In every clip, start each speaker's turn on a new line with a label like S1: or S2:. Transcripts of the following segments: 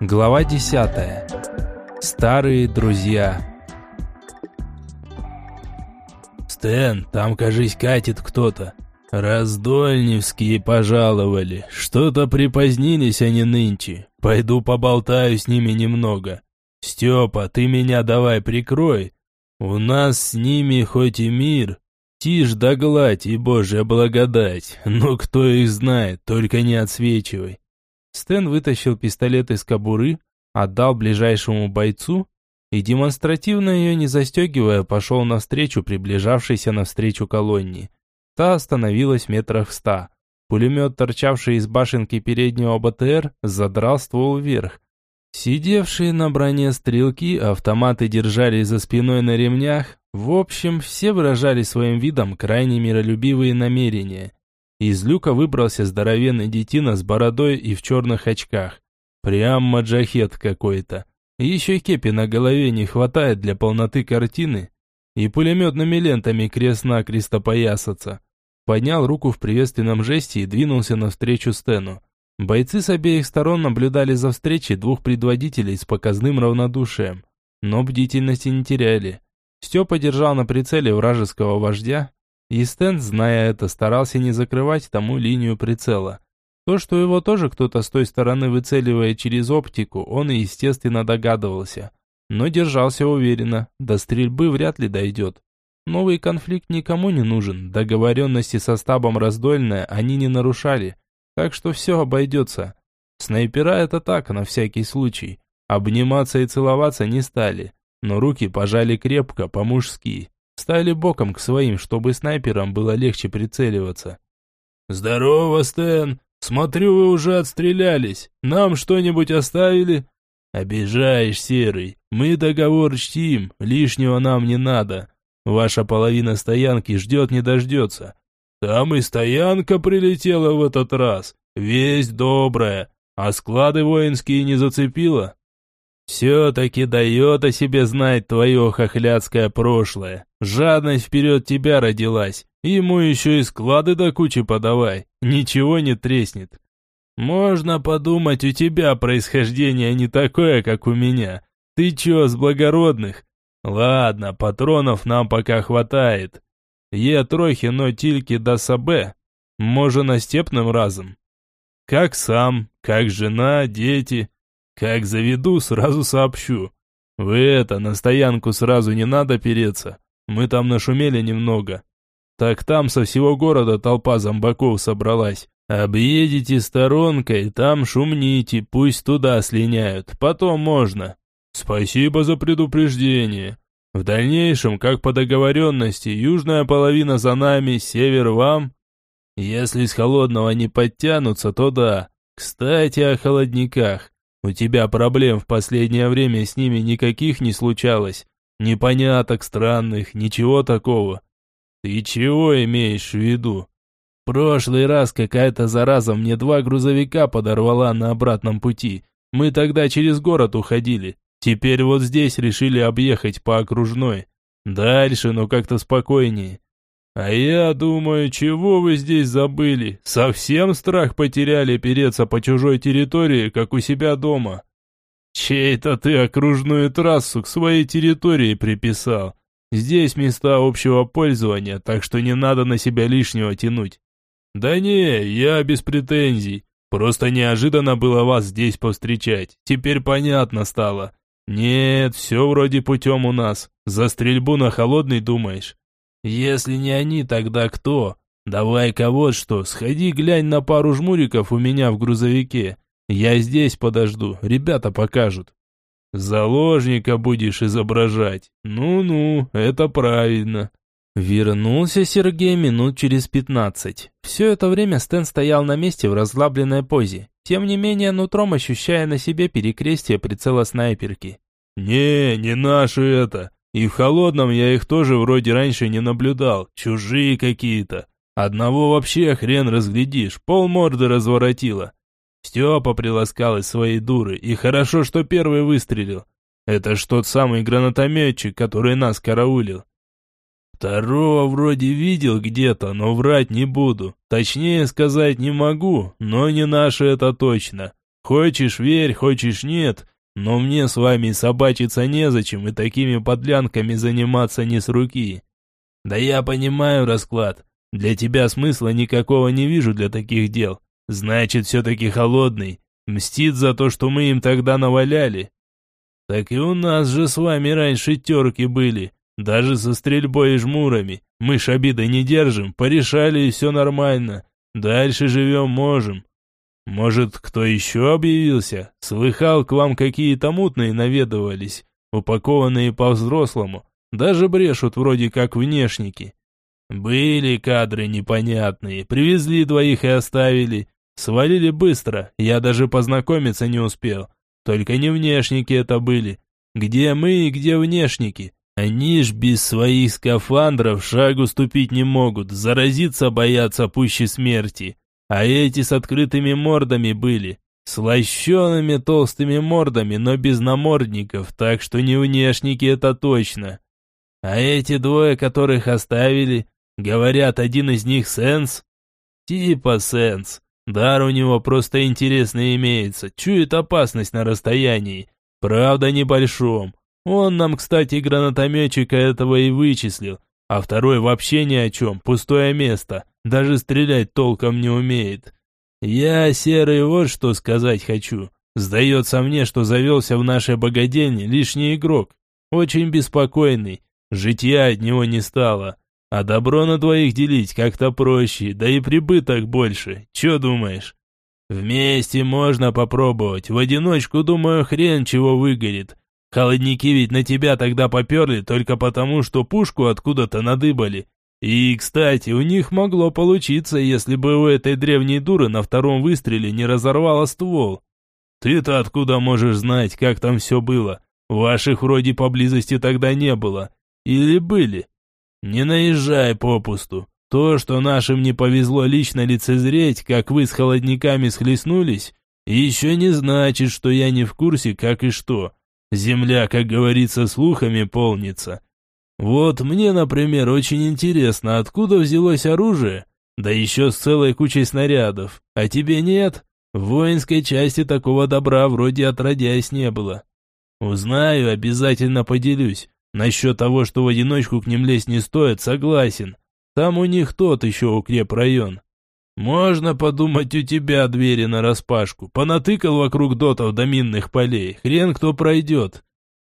S1: Глава 10. Старые друзья.
S2: «Стэн, там, кажись, катит кто-то. Раздольневские пожаловали. Что-то припозднились они нынче. Пойду поболтаю с ними немного. Степа, ты меня давай прикрой. У нас с ними хоть и мир, тишь да гладь и божья благодать. Но кто их знает, только не отсвечивай».
S1: Стэн вытащил пистолет из кобуры, отдал ближайшему бойцу и, демонстративно ее не застегивая, пошел навстречу приближавшейся навстречу колонне. Та остановилась в метрах ста. Пулемет, торчавший из башенки переднего БТР, задрал ствол вверх. Сидевшие на броне стрелки автоматы держали за спиной на ремнях. В общем, все выражали своим видом крайне миролюбивые намерения. Из люка выбрался здоровенный детина с бородой и в черных очках. Прям маджахет какой-то. Еще кепи на голове не хватает для полноты картины. И пулеметными лентами крест-накрест опоясаться. Поднял руку в приветственном жесте и двинулся навстречу Стэну. Бойцы с обеих сторон наблюдали за встречей двух предводителей с показным равнодушием. Но бдительности не теряли. Степа держал на прицеле вражеского вождя, и Стэн, зная это, старался не закрывать тому линию прицела. То, что его тоже кто-то с той стороны выцеливает через оптику, он, естественно, догадывался. Но держался уверенно, до стрельбы вряд ли дойдет. Новый конфликт никому не нужен, договоренности со стабом раздольная они не нарушали, так что все обойдется. Снайпера это так, на всякий случай. Обниматься и целоваться не стали, но руки пожали крепко, по-мужски. Стали боком к своим, чтобы снайперам было легче прицеливаться.
S2: «Здорово, Стэн! Смотрю, вы уже отстрелялись. Нам что-нибудь оставили?» «Обижаешь, Серый. Мы договор чтим, лишнего нам не надо. Ваша половина стоянки ждет не дождется. Там и стоянка прилетела в этот раз. Весть добрая. А склады воинские не зацепила?» «Все-таки дает о себе знать твое хохлядское прошлое. Жадность вперед тебя родилась. Ему еще и склады до кучи подавай. Ничего не треснет. Можно подумать, у тебя происхождение не такое, как у меня. Ты че, с благородных? Ладно, патронов нам пока хватает. Е трохи, но тильки до сабе. Можно степным разом. Как сам, как жена, дети. Как заведу, сразу сообщу. Вы это, на стоянку сразу не надо переться. Мы там нашумели немного. Так там со всего города толпа зомбаков собралась. Объедете сторонкой, там шумните, пусть туда слиняют. Потом можно. Спасибо за предупреждение. В дальнейшем, как по договоренности, южная половина за нами, север вам. Если с холодного не подтянутся, то да. Кстати, о холодниках. У тебя проблем в последнее время с ними никаких не случалось. Непоняток странных, ничего такого. Ты чего имеешь в виду? Прошлый раз какая-то зараза мне два грузовика подорвала на обратном пути. Мы тогда через город уходили. Теперь вот здесь решили объехать по окружной. Дальше, но как-то спокойнее. А я думаю, чего вы здесь забыли? Совсем страх потеряли переться по чужой территории, как у себя дома? Чей-то ты окружную трассу к своей территории приписал. Здесь места общего пользования, так что не надо на себя лишнего тянуть. Да не, я без претензий. Просто неожиданно было вас здесь повстречать. Теперь понятно стало. Нет, все вроде путем у нас. За стрельбу на холодный думаешь? Если не они, тогда кто? Давай-ка вот что, сходи глянь на пару жмуриков у меня в грузовике. Я здесь подожду, ребята покажут. Заложника будешь изображать. Ну-ну, это правильно.
S1: Вернулся Сергей минут через пятнадцать. Все это время Стэн стоял на месте в разлабленной позе, тем не менее нутром ощущая на себе перекрестие прицела снайперки.
S2: «Не, не наши это. И в холодном я их тоже вроде раньше не наблюдал. Чужие какие-то. Одного вообще хрен разглядишь, полморды разворотило. Степа приласкал из своей дуры, и хорошо, что первый выстрелил. Это ж тот самый гранатометчик, который нас караулил. Второго вроде видел где-то, но врать не буду. Точнее сказать не могу, но не наши это точно. Хочешь верь, хочешь нет, но мне с вами собачиться незачем и такими подлянками заниматься не с руки. Да я понимаю расклад. Для тебя смысла никакого не вижу для таких дел. Значит, все-таки холодный. Мстит за то, что мы им тогда наваляли. Так и у нас же с вами раньше терки были. Даже со стрельбой и жмурами. Мы ж обиды не держим, порешали и все нормально. Дальше живем можем. Может, кто еще объявился? Слыхал, к вам какие-то мутные наведывались, упакованные по-взрослому. Даже брешут вроде как внешники. Были кадры непонятные, привезли двоих и оставили. Свалили быстро, я даже познакомиться не успел. Только не внешники это были. Где мы и где внешники? Они ж без своих скафандров шагу ступить не могут, заразиться боятся пуще смерти. А эти с открытыми мордами были. С толстыми мордами, но без намордников, так что не внешники это точно. А эти двое, которых оставили, говорят, один из них Сенс? Типа Сенс. Дар у него просто интересный имеется, чует опасность на расстоянии. Правда, небольшом. Он нам, кстати, гранатометчика этого и вычислил. А второй вообще ни о чем, пустое место. Даже стрелять толком не умеет. Я, Серый, вот что сказать хочу. Сдается мне, что завелся в нашей богадельне лишний игрок. Очень беспокойный. Житья от него не стало. А добро на двоих делить как-то проще, да и прибыток больше. Че думаешь? Вместе можно попробовать. В одиночку, думаю, хрен чего выгорит. Холодники ведь на тебя тогда поперли только потому, что пушку откуда-то надыбали. И, кстати, у них могло получиться, если бы у этой древней дуры на втором выстреле не разорвало ствол. Ты-то откуда можешь знать, как там все было? Ваших вроде поблизости тогда не было. Или были? Не наезжай попусту. То, что нашим не повезло лично лицезреть, как вы с холодниками схлестнулись, еще не значит, что я не в курсе, как и что. Земля, как говорится, слухами полнится. Вот мне, например, очень интересно, откуда взялось оружие, да еще с целой кучей снарядов. А тебе нет? В воинской части такого добра вроде отродясь не было. Узнаю, обязательно поделюсь. Насчет того, что в одиночку к ним лезть не стоит, согласен. Там у них тот еще укрепрайон. Можно подумать, у тебя двери нараспашку. Понатыкал вокруг дотов до минных полей. Хрен кто пройдет.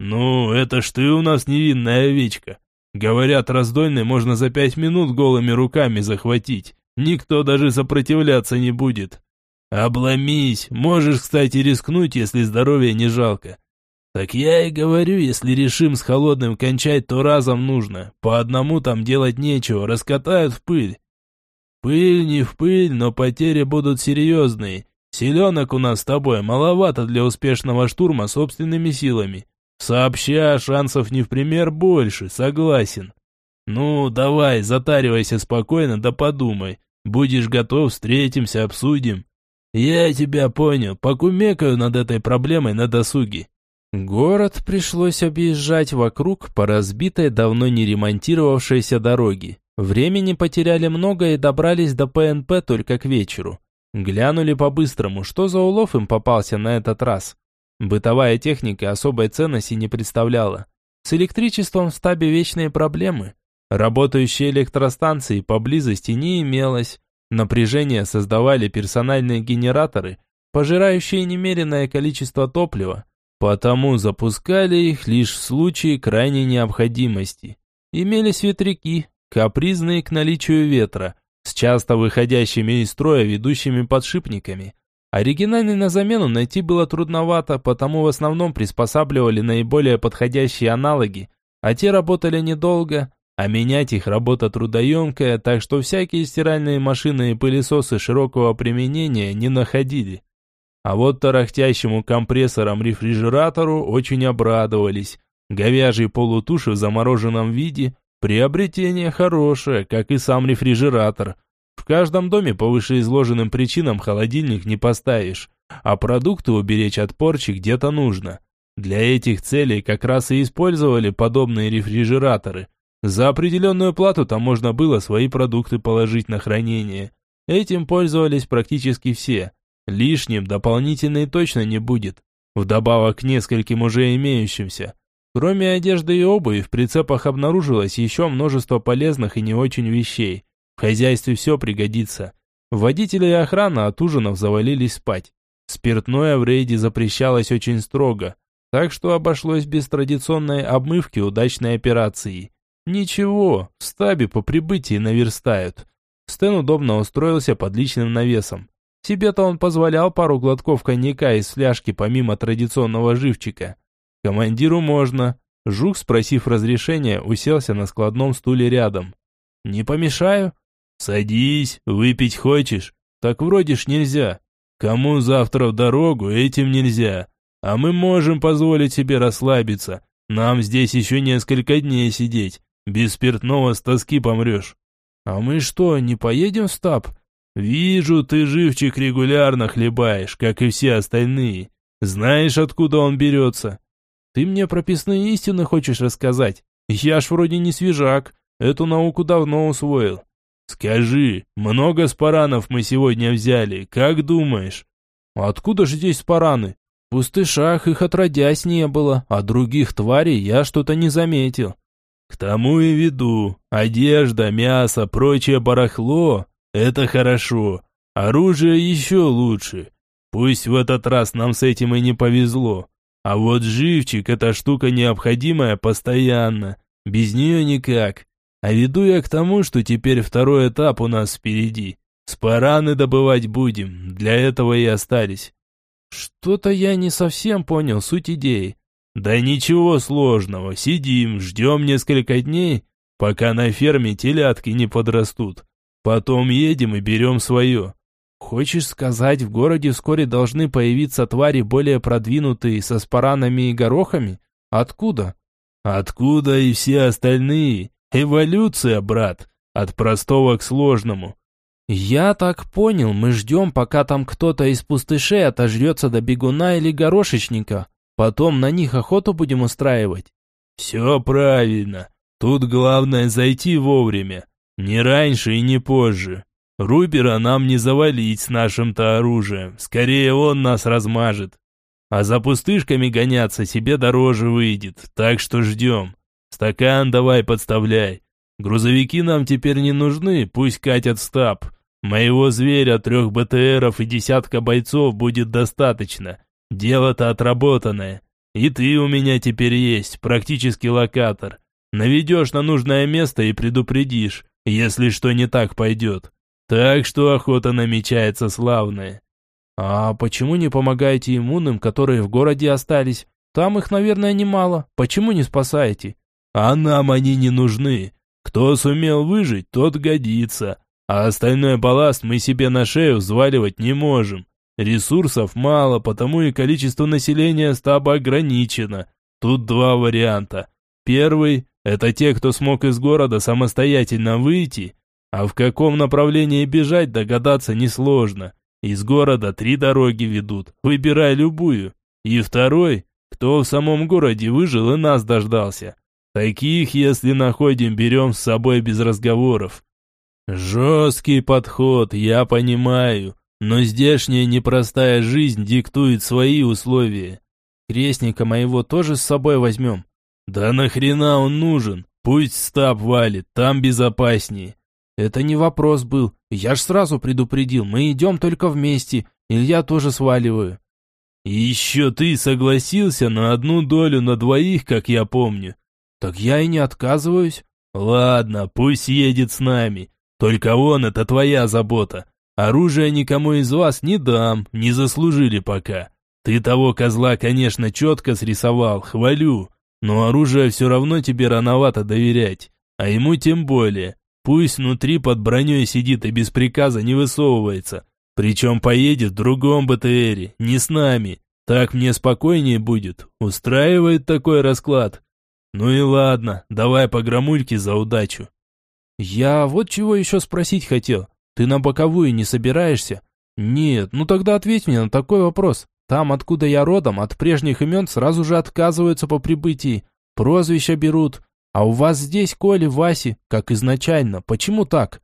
S2: Ну, это ж ты у нас невинная овечка. Говорят, раздольный можно за пять минут голыми руками захватить. Никто даже сопротивляться не будет. Обломись. Можешь, кстати, рискнуть, если здоровья не жалко. Так я и говорю, если решим с холодным кончать, то разом нужно. По одному там делать нечего, раскатают в пыль. Пыль не в пыль, но потери будут серьезные. Селенок у нас с тобой маловато для успешного штурма собственными силами. Сообща, шансов не в пример больше, согласен. Ну, давай, затаривайся спокойно, да подумай. Будешь готов, встретимся, обсудим. Я тебя понял, покумекаю над этой проблемой на досуге. Город пришлось объезжать вокруг по разбитой, давно не ремонтировавшейся дороге. Времени потеряли много и добрались до ПНП только к вечеру. Глянули по-быстрому, что за улов им попался на этот раз. Бытовая техника особой ценности не представляла. С электричеством в стабе вечные проблемы. Работающей электростанции поблизости не имелось. Напряжение создавали персональные генераторы, пожирающие немеренное количество топлива, Потому запускали их лишь в случае крайней необходимости. Имелись ветряки, капризные к наличию ветра, с часто выходящими из строя ведущими подшипниками. Оригинальный на замену найти было трудновато, потому в основном приспосабливали наиболее подходящие аналоги, а те работали недолго, а менять их работа трудоемкая, так что всякие стиральные машины и пылесосы широкого применения не находили. А вот тарахтящему компрессорам-рефрижератору очень обрадовались. Говяжий полутуши в замороженном виде – приобретение хорошее, как и сам рефрижератор. Каждом доме по вышеизложенным причинам холодильник не поставишь, а продукты уберечь от порчи где-то нужно. Для этих целей как раз и использовали подобные рефрижераторы. За определенную плату там можно было свои продукты положить на хранение. Этим пользовались практически все –
S1: Лишним дополнительной точно не будет, вдобавок к нескольким уже имеющимся. Кроме одежды и обуви, в прицепах обнаружилось еще множество полезных и не очень вещей. В хозяйстве все пригодится. Водители и охрана от ужинов завалились спать. Спиртное в рейде запрещалось очень строго, так что обошлось без традиционной обмывки удачной операции. Ничего, в стабе по прибытии наверстают. Стэн удобно устроился под личным навесом. Себе-то он позволял пару глотков коньяка из фляжки помимо традиционного живчика. Командиру можно. Жук, спросив разрешения, уселся на складном стуле рядом. «Не помешаю?» «Садись, выпить хочешь?» «Так вроде ж нельзя. Кому завтра в дорогу, этим нельзя. А мы можем позволить себе расслабиться. Нам здесь еще несколько дней сидеть. Без спиртного с тоски помрешь. А мы что, не поедем в стаб? Вижу, ты живчик регулярно хлебаешь, как и все остальные. Знаешь, откуда он берется? Ты мне прописные истины хочешь рассказать? Я ж вроде не свежак, эту науку давно усвоил. Скажи, много спаранов мы сегодня взяли, как думаешь? Откуда же здесь спараны? В пустышах их отродясь не было, а других тварей я что-то не заметил. К тому и веду. Одежда, мясо, прочее барахло – это хорошо. Оружие еще лучше. Пусть в этот раз нам с этим и не повезло. А вот живчик – это штука необходимая постоянно. Без нее никак. А веду я к тому, что теперь второй этап у нас впереди. Спараны добывать будем, для этого и остались. Что-то я не совсем понял суть идеи. Да ничего сложного, сидим, ждем несколько дней, пока на ферме телятки не подрастут. Потом едем и берем свое. Хочешь сказать, в городе вскоре должны появиться твари более продвинутые со спаранами и горохами? Откуда? Откуда и все остальные? Эволюция, брат. От простого к сложному. Я так понял, мы ждем, пока там кто-то из пустышей отожрется до бегуна или горошечника. Потом на них охоту будем устраивать. Все правильно. Тут главное зайти вовремя. Не раньше и не позже. Рубера нам не завалить с нашим-то оружием. Скорее он нас размажет. А за пустышками гоняться себе дороже выйдет. Так что ждем. Стакан давай подставляй. Грузовики нам теперь не нужны, пусть катят стаб. Моего зверя, трех БТРов и десятка бойцов будет достаточно. Дело-то отработанное. И ты у меня теперь есть, практически локатор. Наведешь на нужное место и предупредишь, если что не так пойдет. Так что охота намечается славная. А почему не помогаете иммунным, которые в городе остались? Там их, наверное, немало. Почему не спасаете? А нам они не нужны. Кто сумел выжить, тот годится. А остальной балласт мы себе на шею взваливать не можем. Ресурсов мало, потому и количество населения стаба ограничено. Тут два варианта. Первый – это те, кто смог из города самостоятельно выйти, а в каком направлении бежать догадаться несложно. Из города три дороги ведут, выбирай любую. И второй – кто в самом городе выжил и нас дождался. Таких, если находим, берем с собой без разговоров. Жесткий подход, я понимаю. Но здешняя непростая жизнь диктует свои условия. Крестника моего тоже с собой возьмем. Да нахрена он нужен? Пусть стаб валит, там безопаснее. Это не вопрос был. Я ж сразу предупредил, мы идем только вместе. Илья тоже сваливаю. И еще ты согласился на одну долю на двоих, как я помню. Так я и не отказываюсь. Ладно, пусть едет с нами. Только он, это твоя забота. Оружие никому из вас не дам, не заслужили пока. Ты того козла, конечно, четко срисовал, хвалю. Но оружие все равно тебе рановато доверять. А ему тем более. Пусть внутри под броней сидит и без приказа не высовывается. Причем поедет в другом БТРе, не с нами. Так мне спокойнее будет. Устраивает такой расклад. Ну и ладно, давай по громульке за удачу. Я вот чего еще спросить хотел. Ты на боковую не собираешься? Нет, ну тогда ответь мне на такой вопрос. Там, откуда я родом, от прежних имен сразу же отказываются по прибытии. Прозвища берут. А у вас здесь Коли, Васи, как изначально. Почему так?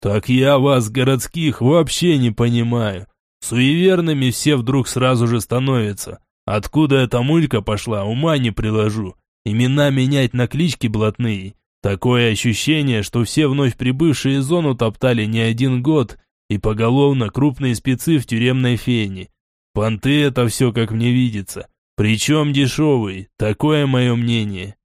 S1: Так я вас, городских, вообще не понимаю.
S2: Суеверными все вдруг сразу же становятся. Откуда эта мулька пошла, ума не приложу. Имена менять на клички блатные. Такое ощущение, что все вновь прибывшие зону топтали не один год и поголовно крупные спецы в тюремной фене. Понты это все как мне видится. Причем дешевый, такое мое мнение.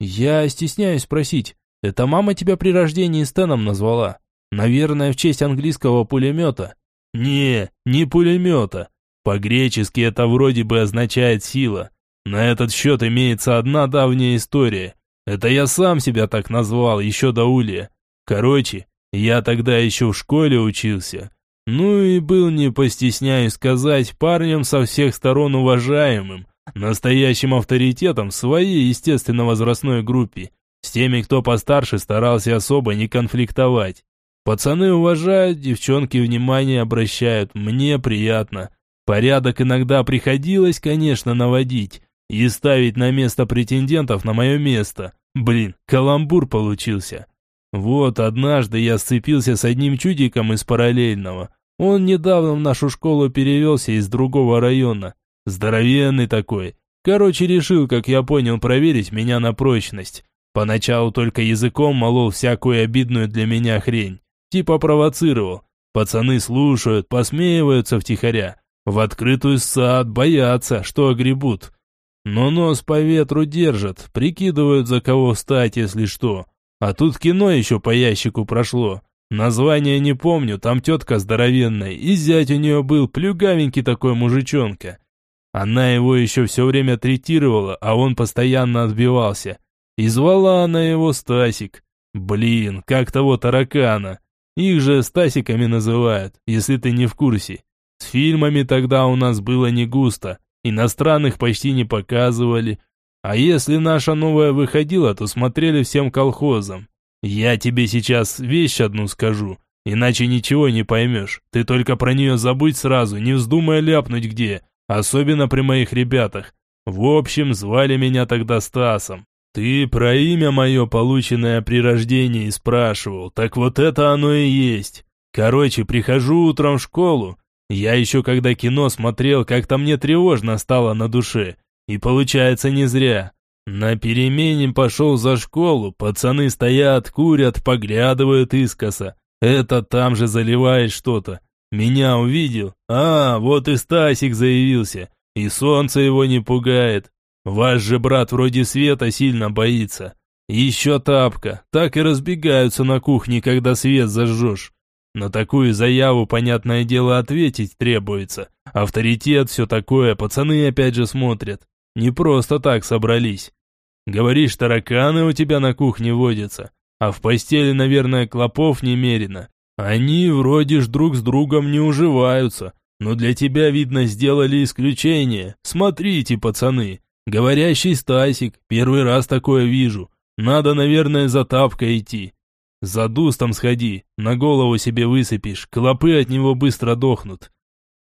S1: Я стесняюсь спросить, это мама тебя при рождении Стэном назвала? Наверное, в честь английского пулемета.
S2: Не, не пулемета. По-гречески это вроде бы означает сила. На этот счет имеется одна давняя история. Это я сам себя так назвал, еще до Улья. Короче, я тогда еще в школе учился. Ну и был, не постесняюсь сказать, парнем со всех сторон уважаемым, настоящим авторитетом в своей, естественно, возрастной группе. С теми, кто постарше, старался особо не конфликтовать. Пацаны уважают, девчонки внимание обращают, мне приятно. Порядок иногда приходилось, конечно, наводить и ставить на место претендентов на мое место. Блин, каламбур получился. Вот однажды я сцепился с одним чудиком из параллельного. Он недавно в нашу школу перевелся из другого района. Здоровенный такой. Короче, решил, как я понял, проверить меня на прочность. Поначалу только языком молол всякую обидную для меня хрень. Типа провоцировал. Пацаны слушают, посмеиваются втихаря. В открытую сад, боятся, что огребут. Но нос по ветру держат, прикидывают, за кого встать, если что. А тут кино еще по ящику прошло. Название не помню, там тетка здоровенная, и зять у нее был плюгавенький такой мужичонка. Она его еще все время третировала, а он постоянно отбивался. И звала она его Стасик. Блин, как того таракана. Их же Стасиками называют, если ты не в курсе. С фильмами тогда у нас было не густо, иностранных почти не показывали. А если наша новая выходила, то смотрели всем колхозом. Я тебе сейчас вещь одну скажу, иначе ничего не поймешь. Ты только про нее забудь сразу, не вздумай ляпнуть где, особенно при моих ребятах. В общем, звали меня тогда Стасом. Ты про имя мое, полученное при рождении, спрашивал, так вот это оно и есть. Короче, прихожу утром в школу, я еще когда кино смотрел, как-то мне тревожно стало на душе. И получается не зря. На перемене пошел за школу, пацаны стоят, курят, поглядывают искоса. Это там же заливает что-то. Меня увидел. А, вот и Стасик заявился. И солнце его не пугает. Ваш же брат вроде света сильно боится. Еще тапка. Так и разбегаются на кухне, когда свет зажжешь. На такую заяву, понятное дело, ответить требуется. Авторитет, все такое, пацаны опять же смотрят. Не просто так собрались. Говоришь, тараканы у тебя на кухне водятся, а в постели, наверное, клопов немерено. Они вроде ж друг с другом не уживаются, но для тебя, видно, сделали исключение. Смотрите, пацаны, говорящий Стасик, первый раз такое вижу. Надо, наверное, за тапкой идти. За дустом сходи, на голову себе высыпишь, клопы от него быстро дохнут.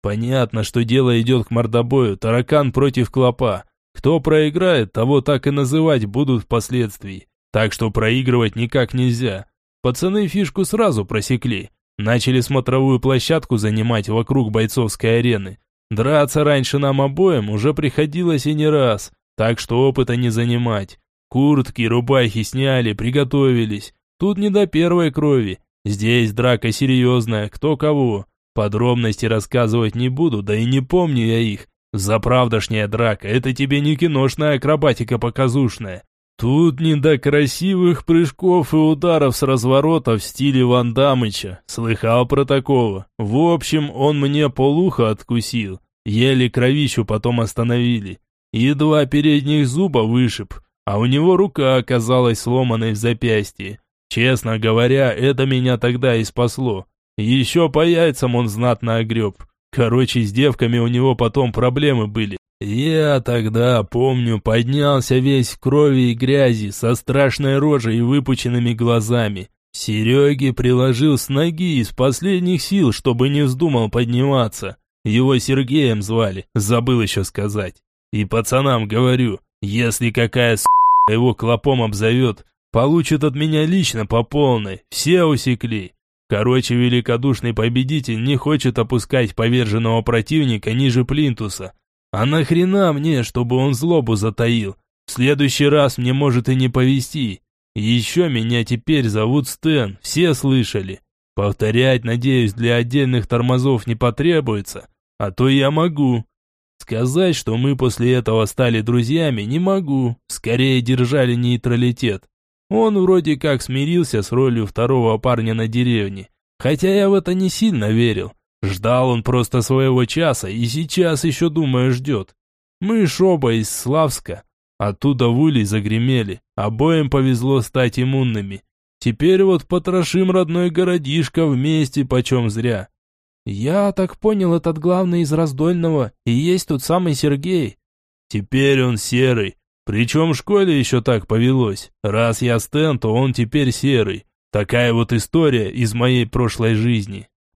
S2: Понятно, что дело идет к мордобою, таракан против клопа. Кто проиграет, того так и называть будут впоследствии. Так что проигрывать никак нельзя. Пацаны фишку сразу просекли. Начали смотровую площадку занимать вокруг бойцовской арены. Драться раньше нам обоим уже приходилось и не раз, так что опыта не занимать. Куртки, рубахи сняли, приготовились. Тут не до первой крови. Здесь драка серьезная, кто кого. Подробности рассказывать не буду, да и не помню я их. Заправдошняя драка, это тебе не киношная акробатика показушная. Тут не до красивых прыжков и ударов с разворота в стиле Ван Дамыча. Слыхал про такого. В общем, он мне полуха откусил. Еле кровищу потом остановили. И два передних зуба вышиб, а у него рука оказалась сломанной в запястье. Честно говоря, это меня тогда и спасло. Еще по яйцам он знатно огреб. Короче, с девками у него потом проблемы были. Я тогда, помню, поднялся весь в крови и грязи, со страшной рожей и выпученными глазами. Сереге приложил с ноги из последних сил, чтобы не вздумал подниматься. Его Сергеем звали, забыл еще сказать. И пацанам говорю, если какая с*** его клопом обзовет, Получит от меня лично по полной, все усекли. Короче, великодушный победитель не хочет опускать поверженного противника ниже плинтуса. А нахрена мне, чтобы он злобу затаил? В следующий раз мне может и не повезти. Еще меня теперь зовут Стэн, все слышали. Повторять, надеюсь, для отдельных тормозов не потребуется, а то я могу. Сказать, что мы после этого стали друзьями, не могу. Скорее держали нейтралитет. Он вроде как смирился с ролью второго парня на деревне. Хотя я в это не сильно верил. Ждал он просто своего часа и сейчас еще, думаю, ждет. Мы ж оба из Славска. Оттуда в улей загремели. Обоим повезло стать иммунными. Теперь вот потрошим родной городишко вместе почем зря. Я так понял, этот главный из Раздольного и есть тот самый Сергей. Теперь он серый. Причем в школе еще так повелось. Раз я Стэн, то он теперь серый. Такая вот история из моей прошлой жизни.